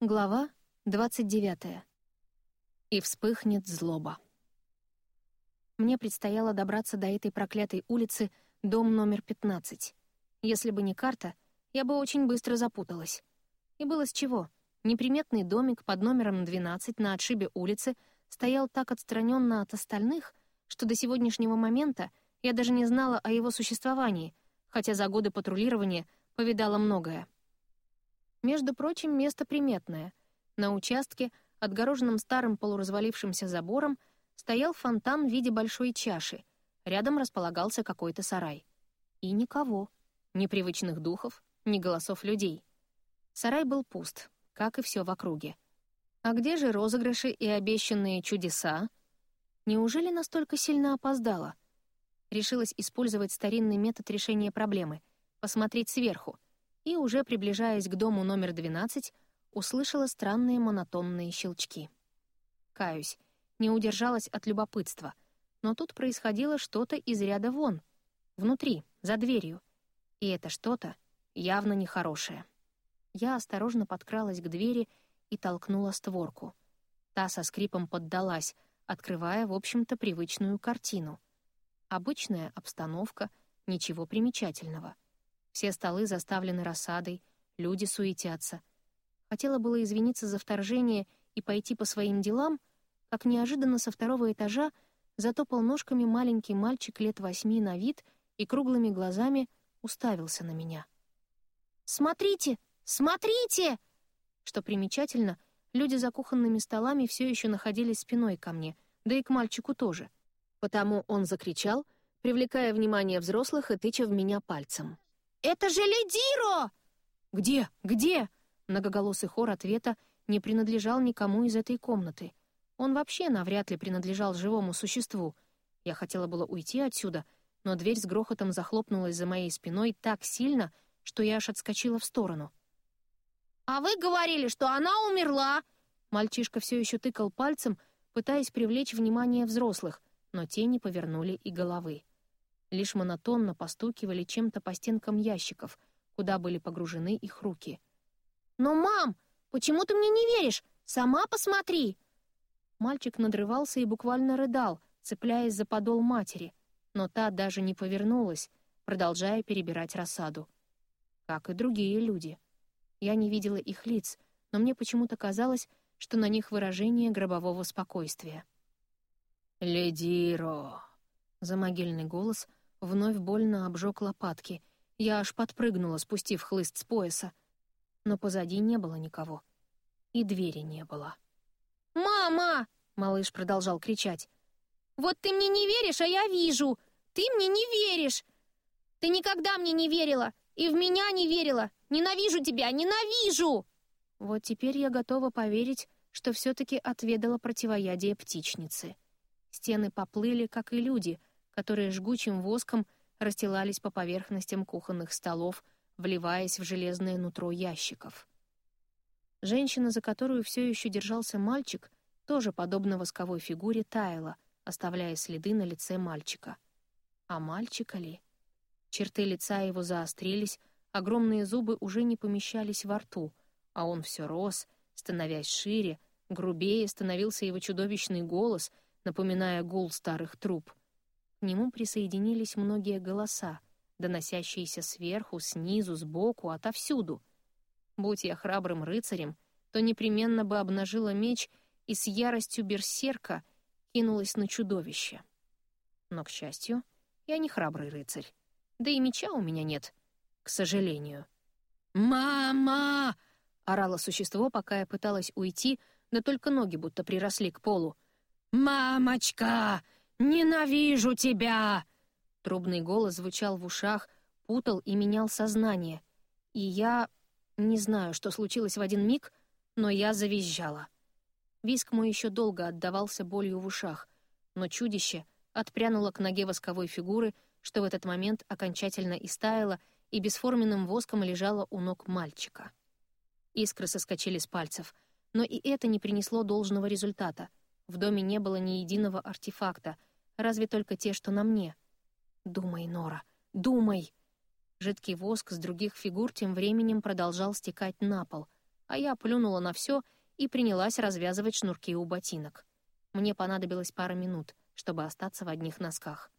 Глава 29. И вспыхнет злоба. Мне предстояло добраться до этой проклятой улицы, дом номер 15. Если бы не карта, я бы очень быстро запуталась. И было с чего. Неприметный домик под номером 12 на отшибе улицы стоял так отстраненно от остальных, что до сегодняшнего момента я даже не знала о его существовании, хотя за годы патрулирования повидала многое. Между прочим, место приметное. На участке, отгороженном старым полуразвалившимся забором, стоял фонтан в виде большой чаши. Рядом располагался какой-то сарай. И никого. Ни привычных духов, ни голосов людей. Сарай был пуст, как и все в округе. А где же розыгрыши и обещанные чудеса? Неужели настолько сильно опоздала? Решилась использовать старинный метод решения проблемы — посмотреть сверху — и, уже приближаясь к дому номер 12, услышала странные монотонные щелчки. Каюсь, не удержалась от любопытства, но тут происходило что-то из ряда вон, внутри, за дверью. И это что-то явно нехорошее. Я осторожно подкралась к двери и толкнула створку. Та со скрипом поддалась, открывая, в общем-то, привычную картину. Обычная обстановка, ничего примечательного — все столы заставлены рассадой, люди суетятся. Хотела было извиниться за вторжение и пойти по своим делам, как неожиданно со второго этажа затопал ножками маленький мальчик лет восьми на вид и круглыми глазами уставился на меня. «Смотрите! Смотрите!» Что примечательно, люди за кухонными столами все еще находились спиной ко мне, да и к мальчику тоже. Потому он закричал, привлекая внимание взрослых и тыча в меня пальцем. «Это же Лидиро!» «Где? Где?» Многоголосый хор ответа не принадлежал никому из этой комнаты. Он вообще навряд ли принадлежал живому существу. Я хотела было уйти отсюда, но дверь с грохотом захлопнулась за моей спиной так сильно, что я аж отскочила в сторону. «А вы говорили, что она умерла!» Мальчишка все еще тыкал пальцем, пытаясь привлечь внимание взрослых, но те не повернули и головы лишь монотонно постукивали чем-то по стенкам ящиков, куда были погружены их руки. «Но, мам, почему ты мне не веришь? Сама посмотри!» Мальчик надрывался и буквально рыдал, цепляясь за подол матери, но та даже не повернулась, продолжая перебирать рассаду. Как и другие люди. Я не видела их лиц, но мне почему-то казалось, что на них выражение гробового спокойствия. «Ледиро!» — замогильный голос вновь больно обжег лопатки. Я аж подпрыгнула, спустив хлыст с пояса. Но позади не было никого. И двери не было. «Мама!» — малыш продолжал кричать. «Вот ты мне не веришь, а я вижу! Ты мне не веришь! Ты никогда мне не верила! И в меня не верила! Ненавижу тебя! Ненавижу!» Вот теперь я готова поверить, что все-таки отведала противоядие птичницы. Стены поплыли, как и люди, которые жгучим воском расстилались по поверхностям кухонных столов, вливаясь в железное нутро ящиков. Женщина, за которую все еще держался мальчик, тоже, подобно восковой фигуре, таяла, оставляя следы на лице мальчика. А мальчика ли? Черты лица его заострились, огромные зубы уже не помещались во рту, а он все рос, становясь шире, грубее становился его чудовищный голос, напоминая гул старых труб. К нему присоединились многие голоса, доносящиеся сверху, снизу, сбоку, отовсюду. Будь я храбрым рыцарем, то непременно бы обнажила меч и с яростью берсерка кинулась на чудовище. Но, к счастью, я не храбрый рыцарь. Да и меча у меня нет, к сожалению. «Мама!» — орало существо, пока я пыталась уйти, но только ноги будто приросли к полу. «Мамочка! «Ненавижу тебя!» Трубный голос звучал в ушах, путал и менял сознание. И я... Не знаю, что случилось в один миг, но я завизжала. Виск мой еще долго отдавался болью в ушах, но чудище отпрянуло к ноге восковой фигуры, что в этот момент окончательно истаяло и бесформенным воском лежало у ног мальчика. Искры соскочили с пальцев, но и это не принесло должного результата. В доме не было ни единого артефакта — разве только те, что на мне. Думай, Нора, думай. Жидкий воск с других фигур тем временем продолжал стекать на пол, а я плюнула на все и принялась развязывать шнурки у ботинок. Мне понадобилось пара минут, чтобы остаться в одних носках.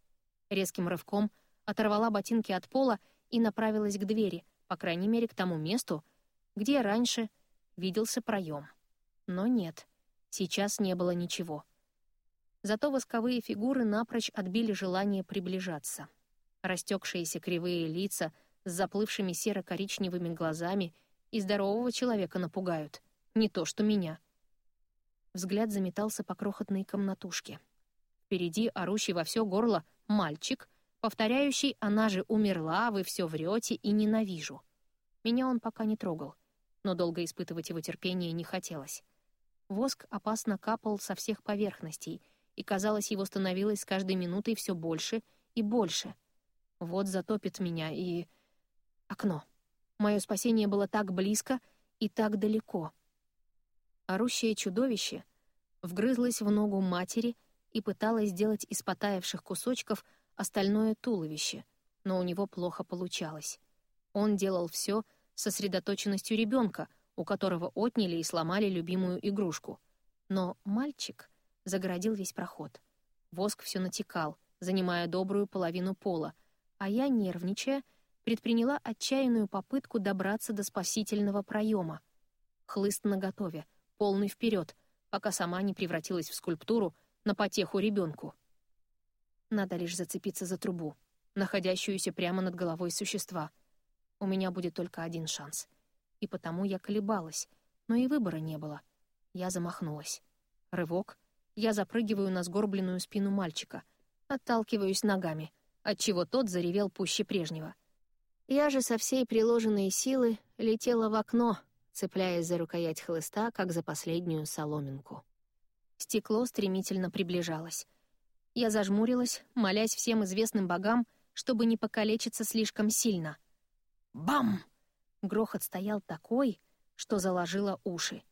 Резким рывком оторвала ботинки от пола и направилась к двери, по крайней мере, к тому месту, где раньше виделся проем. Но нет, сейчас не было ничего. Зато восковые фигуры напрочь отбили желание приближаться. Растекшиеся кривые лица с заплывшими серо-коричневыми глазами и здорового человека напугают. Не то что меня. Взгляд заметался по крохотной комнатушке. Впереди, орущий во все горло, мальчик, повторяющий «она же умерла, вы все врете и ненавижу». Меня он пока не трогал, но долго испытывать его терпение не хотелось. Воск опасно капал со всех поверхностей, и, казалось, его становилось с каждой минутой все больше и больше. Вот затопит меня и... Окно. Мое спасение было так близко и так далеко. Орущее чудовище вгрызлось в ногу матери и пыталось сделать из потаявших кусочков остальное туловище, но у него плохо получалось. Он делал все сосредоточенностью ребенка, у которого отняли и сломали любимую игрушку. Но мальчик загородил весь проход. Воск все натекал, занимая добрую половину пола, а я, нервничая, предприняла отчаянную попытку добраться до спасительного проема. Хлыст наготове, полный вперед, пока сама не превратилась в скульптуру на потеху ребенку. Надо лишь зацепиться за трубу, находящуюся прямо над головой существа. У меня будет только один шанс. И потому я колебалась, но и выбора не было. Я замахнулась. Рывок — я запрыгиваю на сгорбленную спину мальчика, отталкиваюсь ногами, отчего тот заревел пуще прежнего. Я же со всей приложенной силы летела в окно, цепляясь за рукоять хлыста, как за последнюю соломинку. Стекло стремительно приближалось. Я зажмурилась, молясь всем известным богам, чтобы не покалечиться слишком сильно. Бам! Грохот стоял такой, что заложило уши.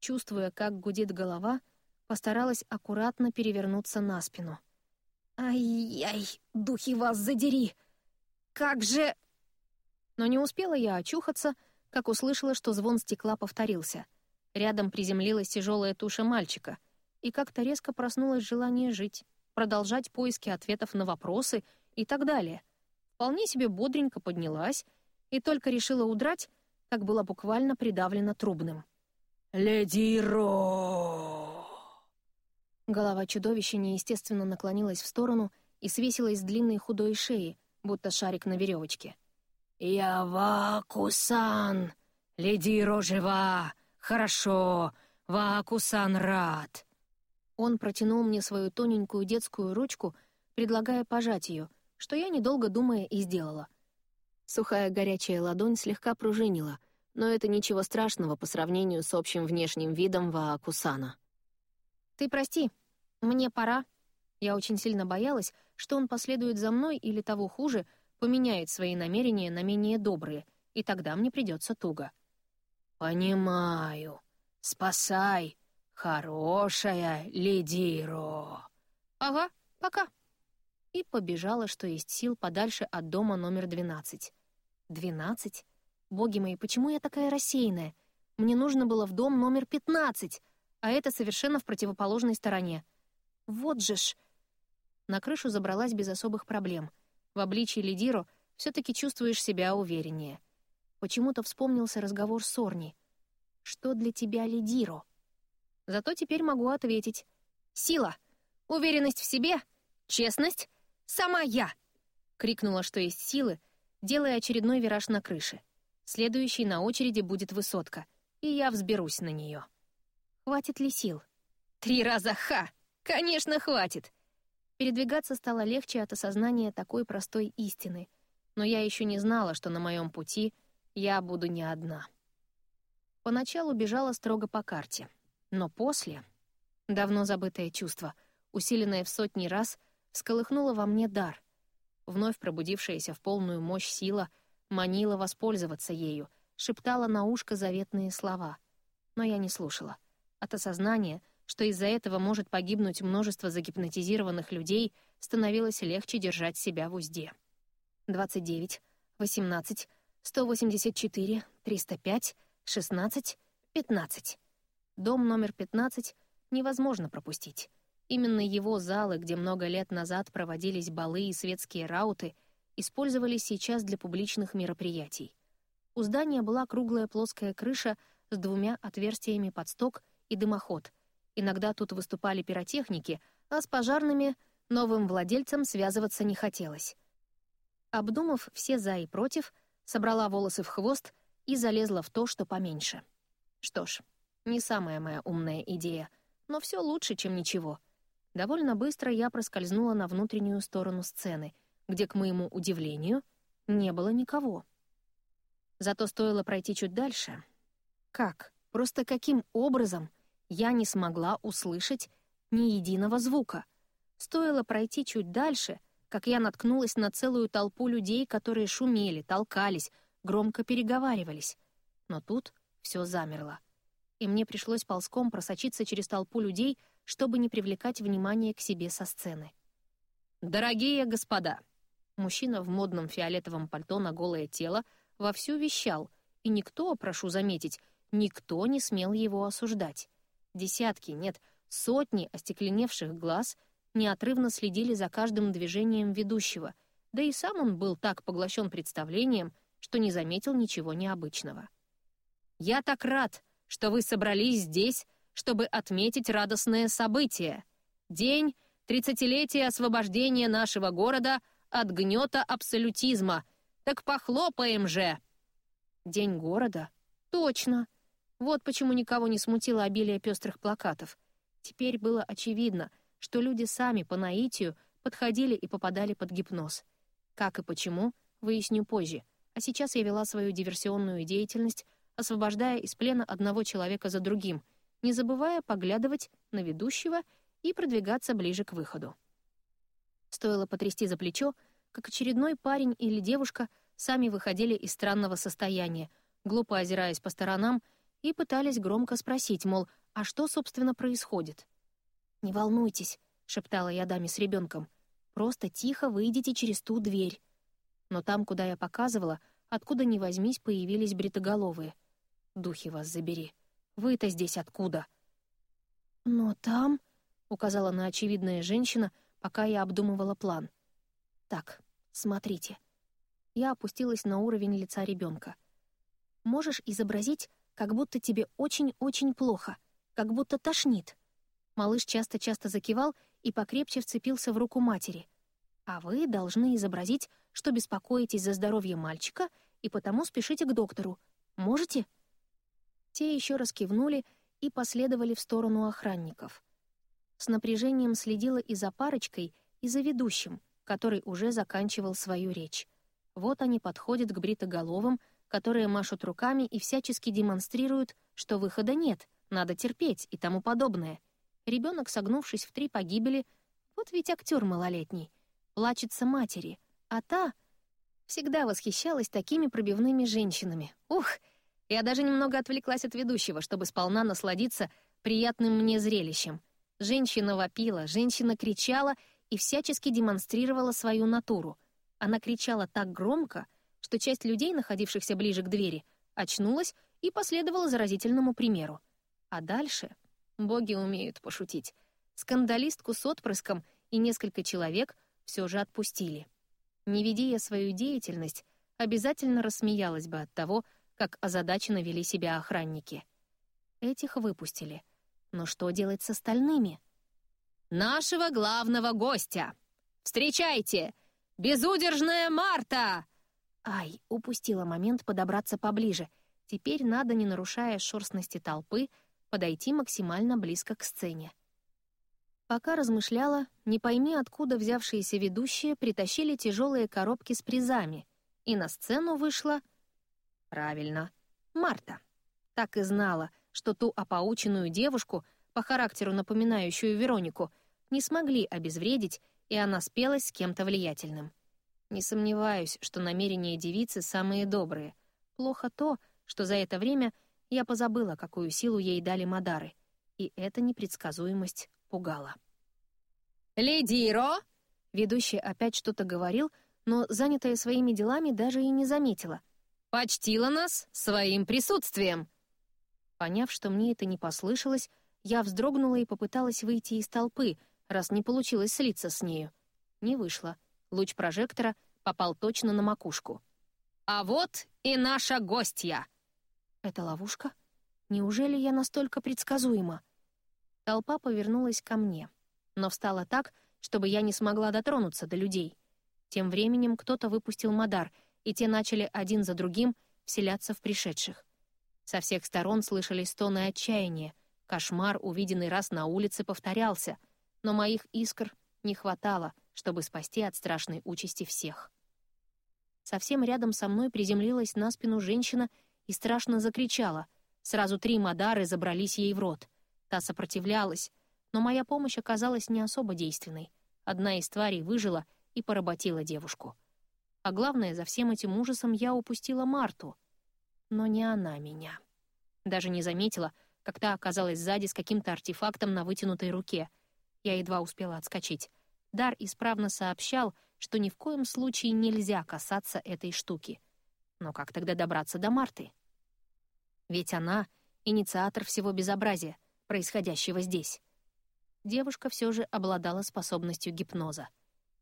Чувствуя, как гудит голова — постаралась аккуратно перевернуться на спину. «Ай-яй, духи вас задери! Как же...» Но не успела я очухаться, как услышала, что звон стекла повторился. Рядом приземлилась тяжелая туша мальчика, и как-то резко проснулось желание жить, продолжать поиски ответов на вопросы и так далее. Вполне себе бодренько поднялась и только решила удрать, как была буквально придавлена трубным. «Леди Ро!» Голова чудовища неестественно наклонилась в сторону и свесилась с длинной худой шеи, будто шарик на веревочке. «Я Вакусан! Ледиро жива! Хорошо! Вакусан рад!» Он протянул мне свою тоненькую детскую ручку, предлагая пожать ее, что я, недолго думая, и сделала. Сухая горячая ладонь слегка пружинила, но это ничего страшного по сравнению с общим внешним видом Ваакусана. «Ты прости, мне пора». Я очень сильно боялась, что он последует за мной или, того хуже, поменяет свои намерения на менее добрые, и тогда мне придется туго. «Понимаю. Спасай. Хорошая Лидиро». «Ага, пока». И побежала, что есть сил, подальше от дома номер двенадцать. «Двенадцать? Боги мои, почему я такая рассеянная? Мне нужно было в дом номер пятнадцать!» А это совершенно в противоположной стороне. Вот же ж! На крышу забралась без особых проблем. В обличии Лидиро все таки чувствуешь себя увереннее. Почему-то вспомнился разговор с Орни. «Что для тебя Лидиро?» Зато теперь могу ответить. «Сила! Уверенность в себе! Честность! Сама я!» Крикнула, что есть силы, делая очередной вираж на крыше. Следующей на очереди будет высотка, и я взберусь на нее. Хватит ли сил? Три раза ха! Конечно, хватит! Передвигаться стало легче от осознания такой простой истины, но я еще не знала, что на моем пути я буду не одна. Поначалу бежала строго по карте, но после... Давно забытое чувство, усиленное в сотни раз, всколыхнуло во мне дар. Вновь пробудившаяся в полную мощь сила манила воспользоваться ею, шептала на ушко заветные слова. Но я не слушала. От осознания, что из-за этого может погибнуть множество загипнотизированных людей, становилось легче держать себя в узде. 29, 18, 184, 305, 16, 15. Дом номер 15 невозможно пропустить. Именно его залы, где много лет назад проводились балы и светские рауты, использовались сейчас для публичных мероприятий. У здания была круглая плоская крыша с двумя отверстиями под сток и дымоход. Иногда тут выступали пиротехники, а с пожарными новым владельцам связываться не хотелось. Обдумав все «за» и «против», собрала волосы в хвост и залезла в то, что поменьше. Что ж, не самая моя умная идея, но все лучше, чем ничего. Довольно быстро я проскользнула на внутреннюю сторону сцены, где, к моему удивлению, не было никого. Зато стоило пройти чуть дальше. Как? Просто каким образом я не смогла услышать ни единого звука? Стоило пройти чуть дальше, как я наткнулась на целую толпу людей, которые шумели, толкались, громко переговаривались. Но тут все замерло. И мне пришлось ползком просочиться через толпу людей, чтобы не привлекать внимание к себе со сцены. «Дорогие господа!» Мужчина в модном фиолетовом пальто на голое тело вовсю вещал, и никто, прошу заметить, никто не смел его осуждать. Десятки, нет, сотни остекленевших глаз неотрывно следили за каждым движением ведущего, да и сам он был так поглощен представлением, что не заметил ничего необычного. «Я так рад, что вы собрались здесь, чтобы отметить радостное событие. День тридцатилетия освобождения нашего города от гнета абсолютизма. Так похлопаем же!» День города? Точно. Вот почему никого не смутило обилие пестрых плакатов. Теперь было очевидно, что люди сами по наитию подходили и попадали под гипноз. Как и почему, выясню позже. А сейчас я вела свою диверсионную деятельность освобождая из плена одного человека за другим, не забывая поглядывать на ведущего и продвигаться ближе к выходу. Стоило потрясти за плечо, как очередной парень или девушка сами выходили из странного состояния, глупо озираясь по сторонам, и пытались громко спросить, мол, а что, собственно, происходит? «Не волнуйтесь», — шептала я даме с ребенком, «просто тихо выйдите через ту дверь». Но там, куда я показывала, откуда ни возьмись, появились бритоголовые — Духи вас забери. Вы-то здесь откуда?» «Но там...» — указала на очевидная женщина, пока я обдумывала план. «Так, смотрите». Я опустилась на уровень лица ребенка. «Можешь изобразить, как будто тебе очень-очень плохо, как будто тошнит». Малыш часто-часто закивал и покрепче вцепился в руку матери. «А вы должны изобразить, что беспокоитесь за здоровье мальчика и потому спешите к доктору. Можете?» Те еще раз кивнули и последовали в сторону охранников. С напряжением следила и за парочкой, и за ведущим, который уже заканчивал свою речь. Вот они подходят к бритоголовым, которые машут руками и всячески демонстрируют, что выхода нет, надо терпеть и тому подобное. Ребенок, согнувшись в три погибели, вот ведь актер малолетний, плачется матери, а та всегда восхищалась такими пробивными женщинами. Ух! Я даже немного отвлеклась от ведущего, чтобы сполна насладиться приятным мне зрелищем. Женщина вопила, женщина кричала и всячески демонстрировала свою натуру. Она кричала так громко, что часть людей, находившихся ближе к двери, очнулась и последовала заразительному примеру. А дальше боги умеют пошутить. Скандалистку с отпрыском и несколько человек все же отпустили. Не веди я свою деятельность, обязательно рассмеялась бы от того, как озадаченно вели себя охранники. Этих выпустили. Но что делать с остальными? «Нашего главного гостя! Встречайте! Безудержная Марта!» Ай, упустила момент подобраться поближе. Теперь надо, не нарушая шерстности толпы, подойти максимально близко к сцене. Пока размышляла, не пойми, откуда взявшиеся ведущие притащили тяжелые коробки с призами, и на сцену вышла — Правильно, Марта. Так и знала, что ту опаученную девушку, по характеру напоминающую Веронику, не смогли обезвредить, и она спелась с кем-то влиятельным. Не сомневаюсь, что намерения девицы самые добрые. Плохо то, что за это время я позабыла, какую силу ей дали Мадары, и эта непредсказуемость пугала. «Леди Ро!» Ведущий опять что-то говорил, но, занятая своими делами, даже и не заметила — почтила нас своим присутствием». Поняв, что мне это не послышалось, я вздрогнула и попыталась выйти из толпы, раз не получилось слиться с нею. Не вышло. Луч прожектора попал точно на макушку. «А вот и наша гостья!» «Это ловушка? Неужели я настолько предсказуема?» Толпа повернулась ко мне, но встала так, чтобы я не смогла дотронуться до людей. Тем временем кто-то выпустил Мадар, и те начали один за другим вселяться в пришедших. Со всех сторон слышались стоны отчаяния. Кошмар, увиденный раз на улице, повторялся, но моих искр не хватало, чтобы спасти от страшной участи всех. Совсем рядом со мной приземлилась на спину женщина и страшно закричала. Сразу три Мадары забрались ей в рот. Та сопротивлялась, но моя помощь оказалась не особо действенной. Одна из тварей выжила и поработила девушку. А главное, за всем этим ужасом я упустила Марту — но не она меня. Даже не заметила, как та оказалась сзади с каким-то артефактом на вытянутой руке. Я едва успела отскочить. Дар исправно сообщал, что ни в коем случае нельзя касаться этой штуки. Но как тогда добраться до Марты? Ведь она — инициатор всего безобразия, происходящего здесь. Девушка все же обладала способностью гипноза.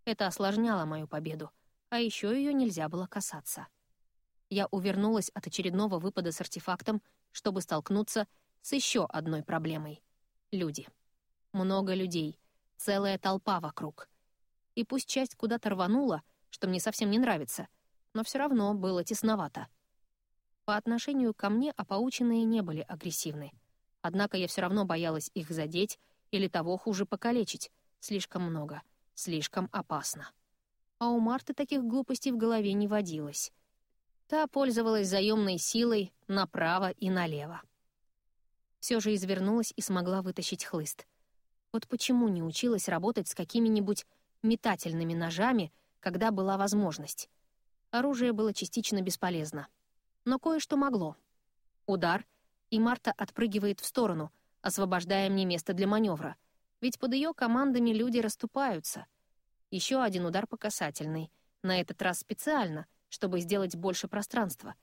Это осложняло мою победу, а еще ее нельзя было касаться я увернулась от очередного выпада с артефактом, чтобы столкнуться с еще одной проблемой — люди. Много людей, целая толпа вокруг. И пусть часть куда-то рванула, что мне совсем не нравится, но все равно было тесновато. По отношению ко мне опаученные не были агрессивны. Однако я все равно боялась их задеть или того хуже покалечить. Слишком много, слишком опасно. А у Марты таких глупостей в голове не водилось. Та пользовалась заемной силой направо и налево. Все же извернулась и смогла вытащить хлыст. Вот почему не училась работать с какими-нибудь метательными ножами, когда была возможность. Оружие было частично бесполезно. Но кое-что могло. Удар, и Марта отпрыгивает в сторону, освобождая мне место для маневра. Ведь под ее командами люди расступаются. Еще один удар по касательной, на этот раз специально, чтобы сделать больше пространства.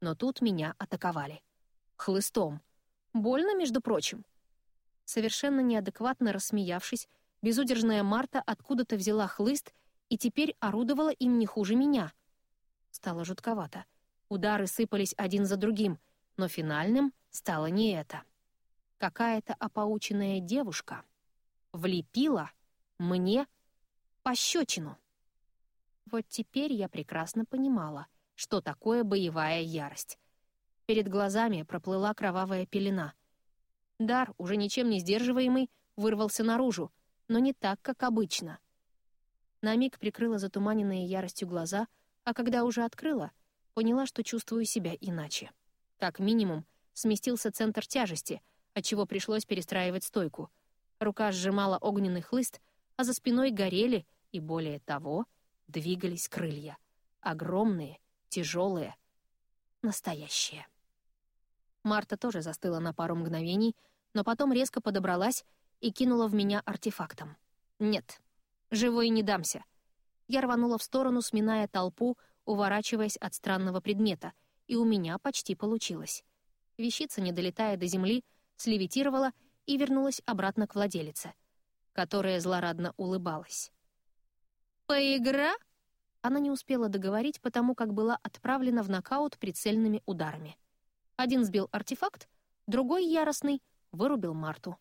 Но тут меня атаковали. Хлыстом. Больно, между прочим. Совершенно неадекватно рассмеявшись, безудержная Марта откуда-то взяла хлыст и теперь орудовала им не хуже меня. Стало жутковато. Удары сыпались один за другим, но финальным стало не это. Какая-то опаученная девушка влепила мне пощечину. Вот теперь я прекрасно понимала, что такое боевая ярость. Перед глазами проплыла кровавая пелена. Дар, уже ничем не сдерживаемый, вырвался наружу, но не так, как обычно. На миг прикрыла затуманенные яростью глаза, а когда уже открыла, поняла, что чувствую себя иначе. Как минимум, сместился центр тяжести, отчего пришлось перестраивать стойку. Рука сжимала огненный хлыст, а за спиной горели, и более того — двигались крылья. Огромные, тяжелые, настоящие. Марта тоже застыла на пару мгновений, но потом резко подобралась и кинула в меня артефактом. «Нет, живой не дамся». Я рванула в сторону, сминая толпу, уворачиваясь от странного предмета, и у меня почти получилось. Вещица, не долетая до земли, слевитировала и вернулась обратно к владелице, которая злорадно улыбалась. «Поигра?» Она не успела договорить, потому как была отправлена в нокаут прицельными ударами. Один сбил артефакт, другой, яростный, вырубил Марту.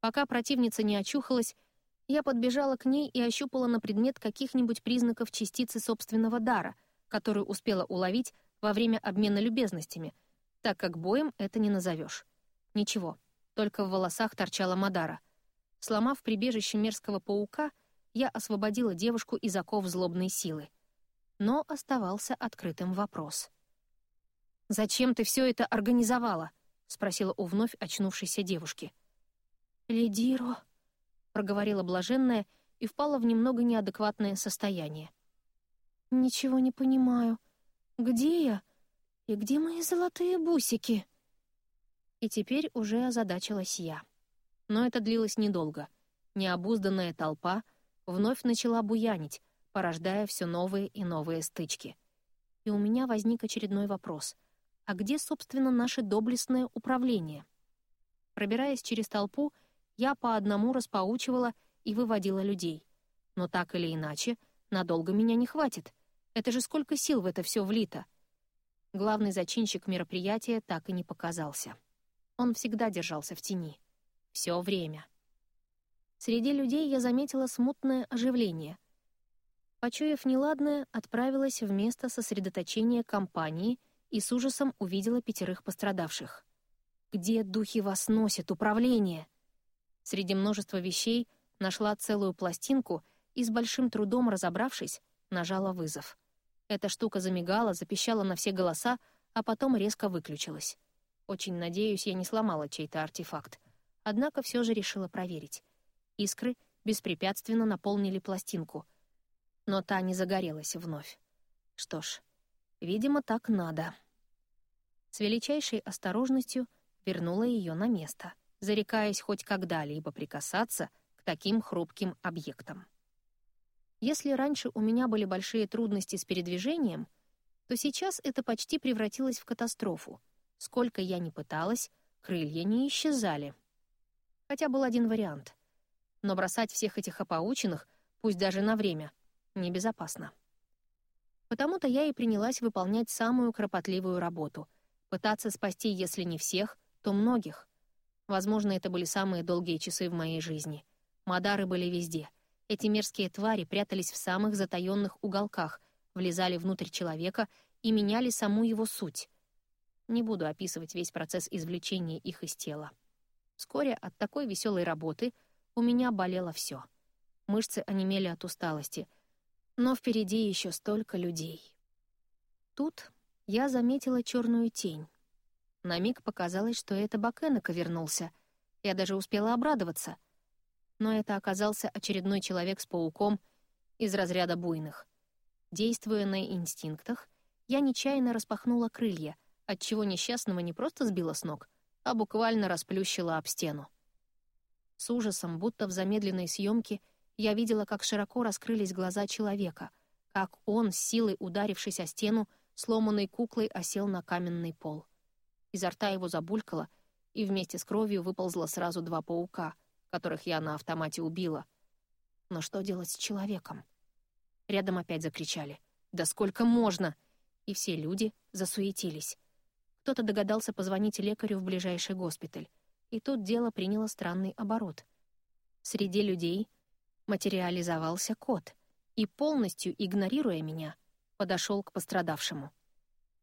Пока противница не очухалась, я подбежала к ней и ощупала на предмет каких-нибудь признаков частицы собственного дара, которую успела уловить во время обмена любезностями, так как боем это не назовешь. Ничего, только в волосах торчала Мадара. Сломав прибежище мерзкого паука — я освободила девушку из оков злобной силы. Но оставался открытым вопрос. «Зачем ты все это организовала?» — спросила у вновь очнувшейся девушки. «Лидиро», — проговорила блаженная и впала в немного неадекватное состояние. «Ничего не понимаю. Где я? И где мои золотые бусики?» И теперь уже озадачилась я. Но это длилось недолго. Необузданная толпа — вновь начала буянить, порождая все новые и новые стычки. И у меня возник очередной вопрос. а где, собственно, наше доблестное управление? Пробираясь через толпу, я по одному распаучивала и выводила людей. Но так или иначе, надолго меня не хватит. Это же сколько сил в это все влито. Главный зачинщик мероприятия так и не показался. Он всегда держался в тени. Все время. Среди людей я заметила смутное оживление. Почуяв неладное, отправилась в место сосредоточения компании и с ужасом увидела пятерых пострадавших. «Где духи вас носят, управление?» Среди множества вещей нашла целую пластинку и с большим трудом разобравшись, нажала вызов. Эта штука замигала, запищала на все голоса, а потом резко выключилась. Очень надеюсь, я не сломала чей-то артефакт. Однако все же решила проверить. Искры беспрепятственно наполнили пластинку, но та не загорелась вновь. Что ж, видимо, так надо. С величайшей осторожностью вернула ее на место, зарекаясь хоть когда-либо прикасаться к таким хрупким объектам. Если раньше у меня были большие трудности с передвижением, то сейчас это почти превратилось в катастрофу. Сколько я ни пыталась, крылья не исчезали. Хотя был один вариант. Но бросать всех этих опаученных, пусть даже на время, небезопасно. Потому-то я и принялась выполнять самую кропотливую работу — пытаться спасти, если не всех, то многих. Возможно, это были самые долгие часы в моей жизни. Мадары были везде — эти мерзкие твари прятались в самых затаённых уголках, влезали внутрь человека и меняли саму его суть. Не буду описывать весь процесс извлечения их из тела. Вскоре от такой веселой работы у меня болело все. Мышцы онемели от усталости, но впереди еще столько людей. Тут я заметила черную тень. На миг показалось, что это Бакенека вернулся. Я даже успела обрадоваться — но это оказался очередной человек с пауком из разряда буйных. Действуя на инстинктах, я нечаянно распахнула крылья, отчего несчастного не просто сбила с ног, а буквально расплющила об стену. С ужасом, будто в замедленной съемке, я видела, как широко раскрылись глаза человека, как он, силой ударившись о стену, сломанной куклой осел на каменный пол. Изо рта его забулькало, и вместе с кровью выползло сразу два паука — которых я на автомате убила. Но что делать с человеком? Рядом опять закричали. «Да сколько можно?» И все люди засуетились. Кто-то догадался позвонить лекарю в ближайший госпиталь. И тут дело приняло странный оборот. Среди людей материализовался кот и, полностью игнорируя меня, подошел к пострадавшему.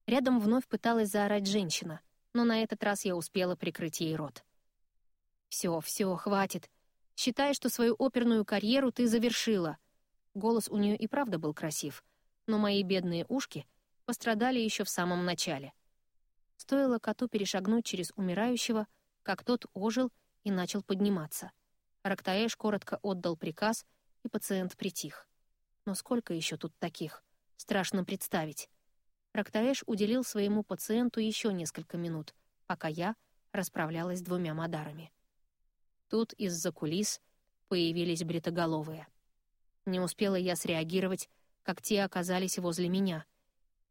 Рядом вновь пыталась заорать женщина, но на этот раз я успела прикрыть ей рот. «Все, все, хватит. Считай, что свою оперную карьеру ты завершила». Голос у нее и правда был красив, но мои бедные ушки пострадали еще в самом начале. Стоило коту перешагнуть через умирающего, как тот ожил и начал подниматься. Рактаэш коротко отдал приказ, и пациент притих. Но сколько еще тут таких? Страшно представить. Рактаэш уделил своему пациенту еще несколько минут, пока я расправлялась с двумя мадарами. Тут из-за кулис появились бритоголовые. Не успела я среагировать, как те оказались возле меня,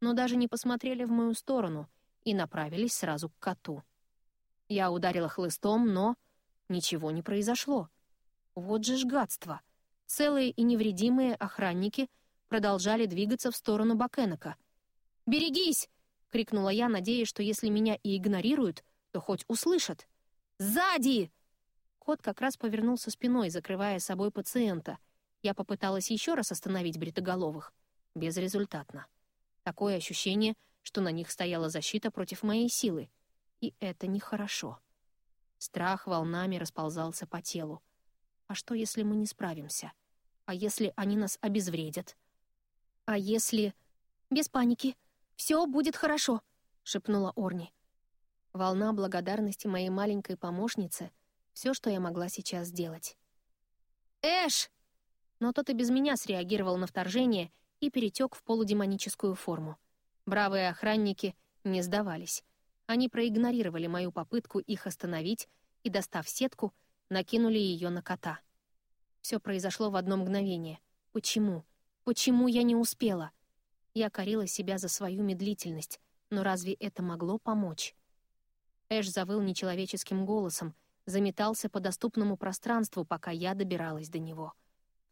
но даже не посмотрели в мою сторону и направились сразу к коту. Я ударила хлыстом, но ничего не произошло. Вот же ж гадство! Целые и невредимые охранники продолжали двигаться в сторону Бакенека. «Берегись!» — крикнула я, надеясь, что если меня и игнорируют, то хоть услышат. «Сзади!» Кот как раз повернулся спиной, закрывая собой пациента. Я попыталась еще раз остановить бритоголовых. Безрезультатно. Такое ощущение, что на них стояла защита против моей силы. И это нехорошо. Страх волнами расползался по телу. А что, если мы не справимся? А если они нас обезвредят? А если... Без паники. Все будет хорошо, — шепнула Орни. Волна благодарности моей маленькой помощнице — все, что я могла сейчас сделать. «Эш!» Но тот и без меня среагировал на вторжение и перетек в полудемоническую форму. Бравые охранники не сдавались. Они проигнорировали мою попытку их остановить и, достав сетку, накинули ее на кота. Все произошло в одно мгновение. Почему? Почему я не успела? Я корила себя за свою медлительность, Но разве это могло помочь? Эш завыл нечеловеческим голосом, заметался по доступному пространству, пока я добиралась до него.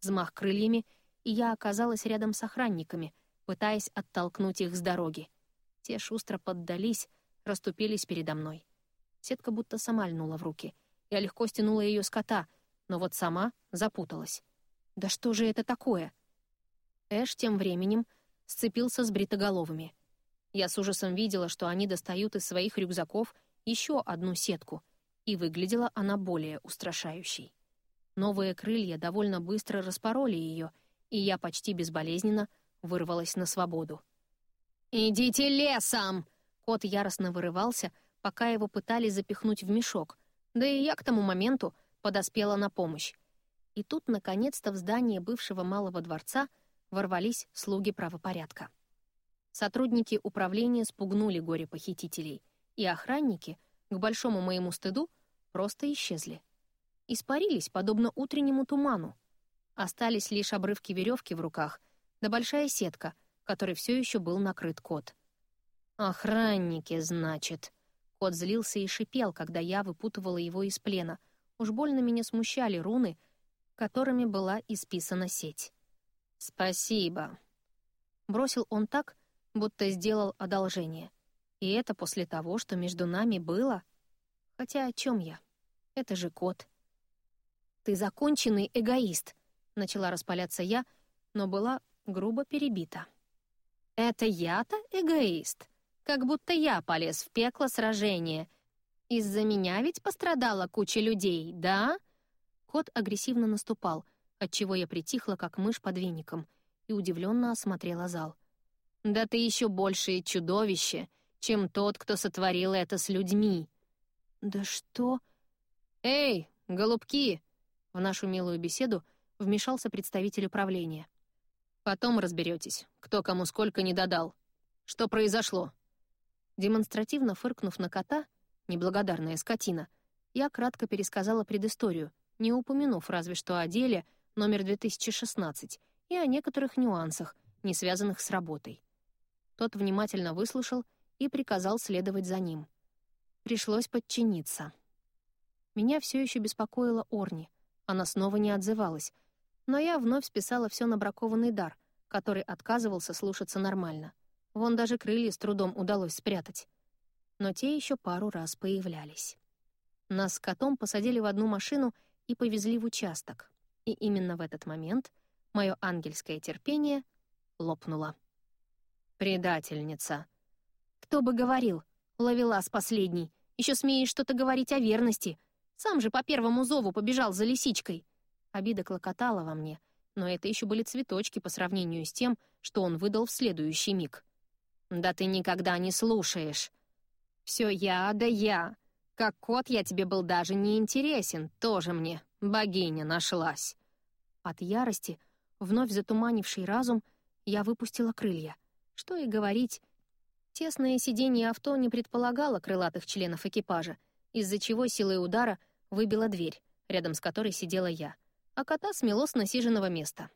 Взмах крыльями, и я оказалась рядом с охранниками, пытаясь оттолкнуть их с дороги. Те шустро поддались, расступились передо мной. Сетка будто сама льнула в руки. Я легко стянула ее с кота, но вот сама запуталась. «Да что же это такое?» Эш тем временем сцепился с бритоголовыми. Я с ужасом видела, что они достают из своих рюкзаков еще одну сетку, и выглядела она более устрашающей. Новые крылья довольно быстро распороли ее, и я почти безболезненно вырвалась на свободу. «Идите лесом!» Кот яростно вырывался, пока его пытались запихнуть в мешок, да и я к тому моменту подоспела на помощь. И тут, наконец-то, в здание бывшего малого дворца ворвались слуги правопорядка. Сотрудники управления спугнули горе-похитителей, и охранники, к большому моему стыду, просто исчезли. Испарились, подобно утреннему туману. Остались лишь обрывки веревки в руках, да большая сетка, которой все еще был накрыт кот. «Охранники, значит», Кот злился и шипел, когда я выпутывала его из плена. Уж больно меня смущали руны, которыми была исписана сеть. «Спасибо», — бросил он так, будто сделал одолжение. И это после того, что между нами было. Хотя о чем я? Это же кот. «Ты законченный эгоист», — начала распаляться я, но была грубо перебита. «Это я-то эгоист?» Как будто я полез в пекло сражения. Из-за меня ведь пострадала куча людей, да?» Кот агрессивно наступал, отчего я притихла, как мышь под веником, и удивленно осмотрела зал. «Да ты еще большее чудовище, чем тот, кто сотворил это с людьми!» «Да что?» «Эй, голубки!» В нашу милую беседу вмешался представитель управления. «Потом разберетесь, кто кому сколько не додал. Что произошло?» Демонстративно фыркнув на кота, неблагодарная скотина, я кратко пересказала предысторию, не упомянув разве что о деле номер 2016 и о некоторых нюансах, не связанных с работой. Тот внимательно выслушал и приказал следовать за ним. Пришлось подчиниться. Меня все еще беспокоила Орни. Она снова не отзывалась, но я вновь списала все на бракованный дар, который отказывался слушаться нормально — Вон даже крылья с трудом удалось спрятать. Но те еще пару раз появлялись. Нас с котом посадили в одну машину и повезли в участок. И именно в этот момент мое ангельское терпение лопнуло. «Предательница!» «Кто бы говорил? Ловелас последний. Еще смеешь что-то говорить о верности. Сам же по первому зову побежал за лисичкой». Обида клокотала во мне, но это еще были цветочки по сравнению с тем, что он выдал в следующий миг. «Да ты никогда не слушаешь. Все я, да я. Как кот я тебе был даже не интересен, тоже мне богиня нашлась». От ярости, вновь затуманивший разум, я выпустила крылья. Что и говорить, тесное сиденье авто не предполагало крылатых членов экипажа, из-за чего силой удара выбила дверь, рядом с которой сидела я, а кота смело с насиженного места.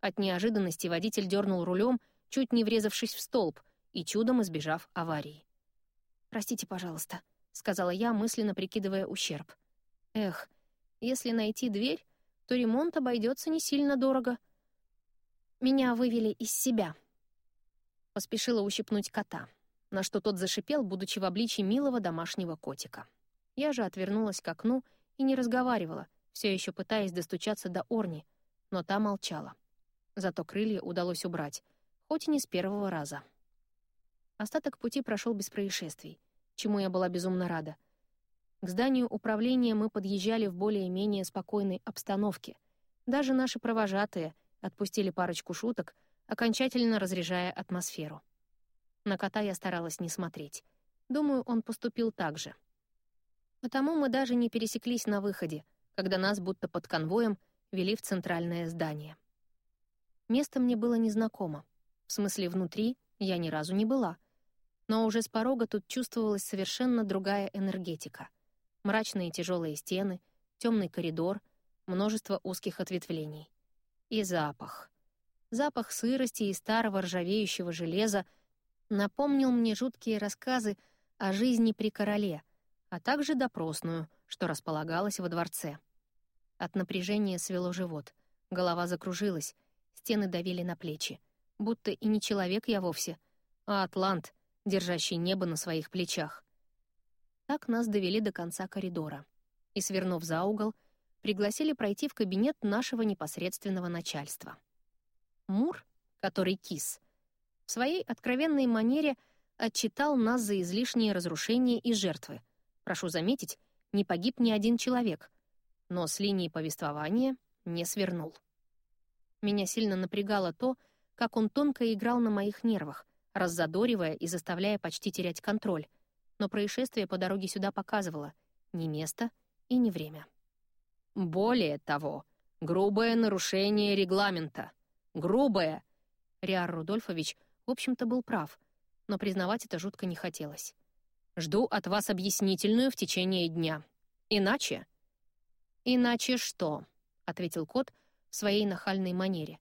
От неожиданности водитель дернул рулем, чуть не врезавшись в столб, и чудом избежав аварии. «Простите, пожалуйста», — сказала я, мысленно прикидывая ущерб. «Эх, если найти дверь, то ремонт обойдется не сильно дорого». Меня вывели из себя. Поспешила ущипнуть кота, на что тот зашипел, будучи в обличии милого домашнего котика. Я же отвернулась к окну и не разговаривала, все еще пытаясь достучаться до Орни, но та молчала. Зато крылья удалось убрать, хоть и не с первого раза. Остаток пути прошел без происшествий, чему я была безумно рада. К зданию управления мы подъезжали в более-менее спокойной обстановке. Даже наши провожатые отпустили парочку шуток, окончательно разряжая атмосферу. На кота я старалась не смотреть. Думаю, он поступил так же. Потому мы даже не пересеклись на выходе, когда нас будто под конвоем вели в центральное здание. Место мне было незнакомо. В смысле, внутри я ни разу не была — но уже с порога тут чувствовалась совершенно другая энергетика. Мрачные тяжелые стены, темный коридор, множество узких ответвлений. И запах. Запах сырости и старого ржавеющего железа, Напомнил мне жуткие рассказы о жизни при короле, а также допросную, что располагалась во дворце. От напряжения свело живот, голова закружилась, стены давили на плечи. Будто и не человек я вовсе, а атлант, держащий небо на своих плечах. Так нас довели до конца коридора. И, свернув за угол, пригласили пройти в кабинет нашего непосредственного начальства. Мур, который кис, в своей откровенной манере отчитал нас за излишние разрушения и жертвы. Прошу заметить, не погиб ни один человек, но с линии повествования не свернул. Меня сильно напрягало то, как он тонко играл на моих нервах, раззадоривая и заставляя почти терять контроль. Но происшествие по дороге сюда показывало — ни место и ни время. Более того, грубое нарушение регламента. Грубое. Риар Рудольфович, в общем-то, был прав, но признавать это жутко не хотелось. Жду от вас объяснительную в течение дня. Иначе... «Иначе что?» — ответил кот в своей нахальной манере.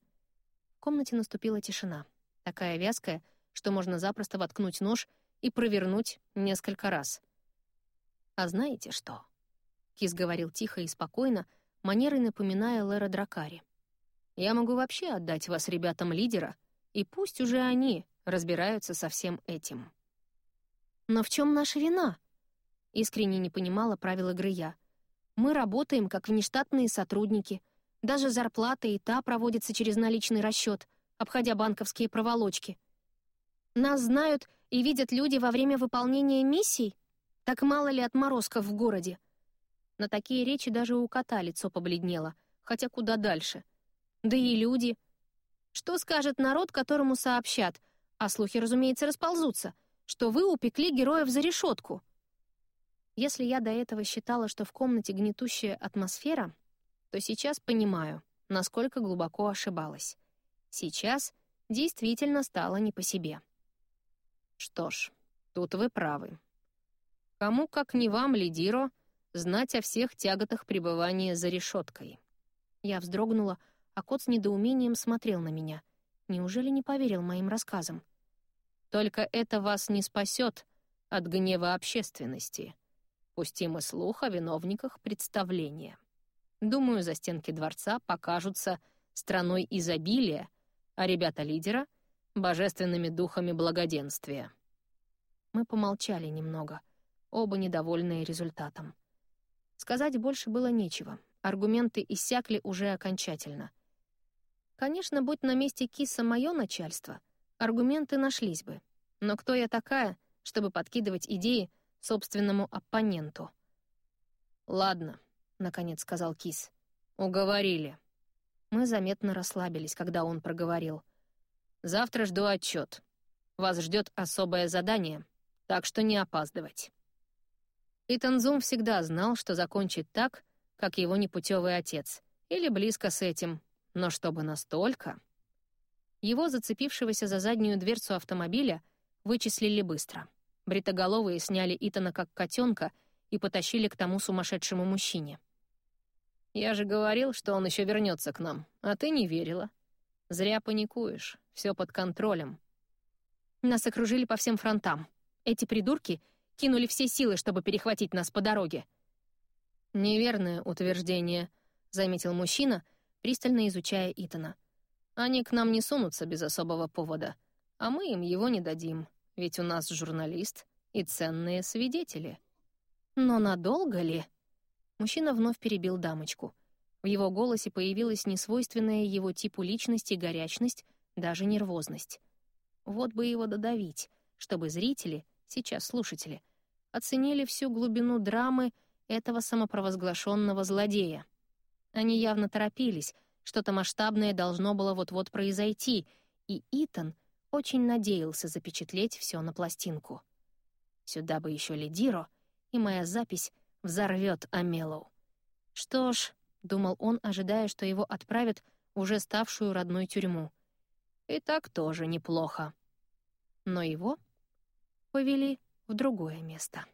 В комнате наступила тишина, такая вязкая, что можно запросто воткнуть нож и провернуть несколько раз. «А знаете что?» Кис говорил тихо и спокойно, манерой напоминая Лера Дракари. «Я могу вообще отдать вас ребятам лидера, и пусть уже они разбираются со всем этим». «Но в чем наша вина?» Искренне не понимала правил игры я. «Мы работаем как внештатные сотрудники. Даже зарплата и та проводится через наличный расчет, обходя банковские проволочки. Нас знают и видят люди во время выполнения миссий? Так мало ли отморозков в городе?» На такие речи даже у кота лицо побледнело, хотя куда дальше. Да и люди. Что скажет народ, которому сообщат? А слухи, разумеется, расползутся, что вы упекли героев за решетку. Если я до этого считала, что в комнате гнетущая атмосфера, то сейчас понимаю, насколько глубоко ошибалась. Сейчас действительно стало не по себе. Что ж, тут вы правы. Кому, как не вам, Лидиро, знать о всех тяготах пребывания за решеткой. Я вздрогнула, а кот с недоумением смотрел на меня. Неужели не поверил моим рассказам? Только это вас не спасет от гнева общественности. Пустим и слух о виновниках представления. Думаю, за стенки дворца покажутся страной изобилия, а ребята-лидера — божественными духами благоденствия. Мы помолчали немного, оба недовольные результатом. Сказать больше было нечего. Аргументы иссякли уже окончательно. Конечно, будь на месте киса мое начальство, аргументы нашлись бы. Но кто я такая, чтобы подкидывать идеи собственному оппоненту? «Ладно», — наконец сказал кис. «Уговорили». Мы заметно расслабились, когда он проговорил. «Завтра жду отчет. Вас ждет особое задание, так что не опаздывать». И Танзум всегда знал, что закончит так, как его непутевый отец, или близко с этим, но чтобы настолько... Его, зацепившегося за заднюю дверцу автомобиля, вычислили быстро. Бритоголовые сняли Итана как котенка и потащили к тому сумасшедшему мужчине. «Я же говорил, что он еще вернется к нам, а ты не верила. Зря паникуешь, все под контролем». Нас окружили по всем фронтам. Эти придурки — кинули все силы, чтобы перехватить нас по дороге». «Неверное утверждение», — заметил мужчина, пристально изучая Итана. «Они к нам не сунутся без особого повода, а мы им его не дадим, ведь у нас журналист и ценные свидетели». «Но надолго ли?» Мужчина вновь перебил дамочку. В его голосе появилась несвойственная его типу личности горячность, даже нервозность. Вот бы его додавить, чтобы зрители — сейчас слушатели, оценили всю глубину драмы этого самопровозглашенного злодея. Они явно торопились, что-то масштабное должно было вот-вот произойти, и Итан очень надеялся запечатлеть все на пластинку. Сюда бы еще Лидиро, и моя запись взорвет Амелоу. Что ж, — думал он, ожидая, что его отправят в уже ставшую родной тюрьму. И так тоже неплохо. Но его повели в другое место.